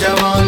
जवान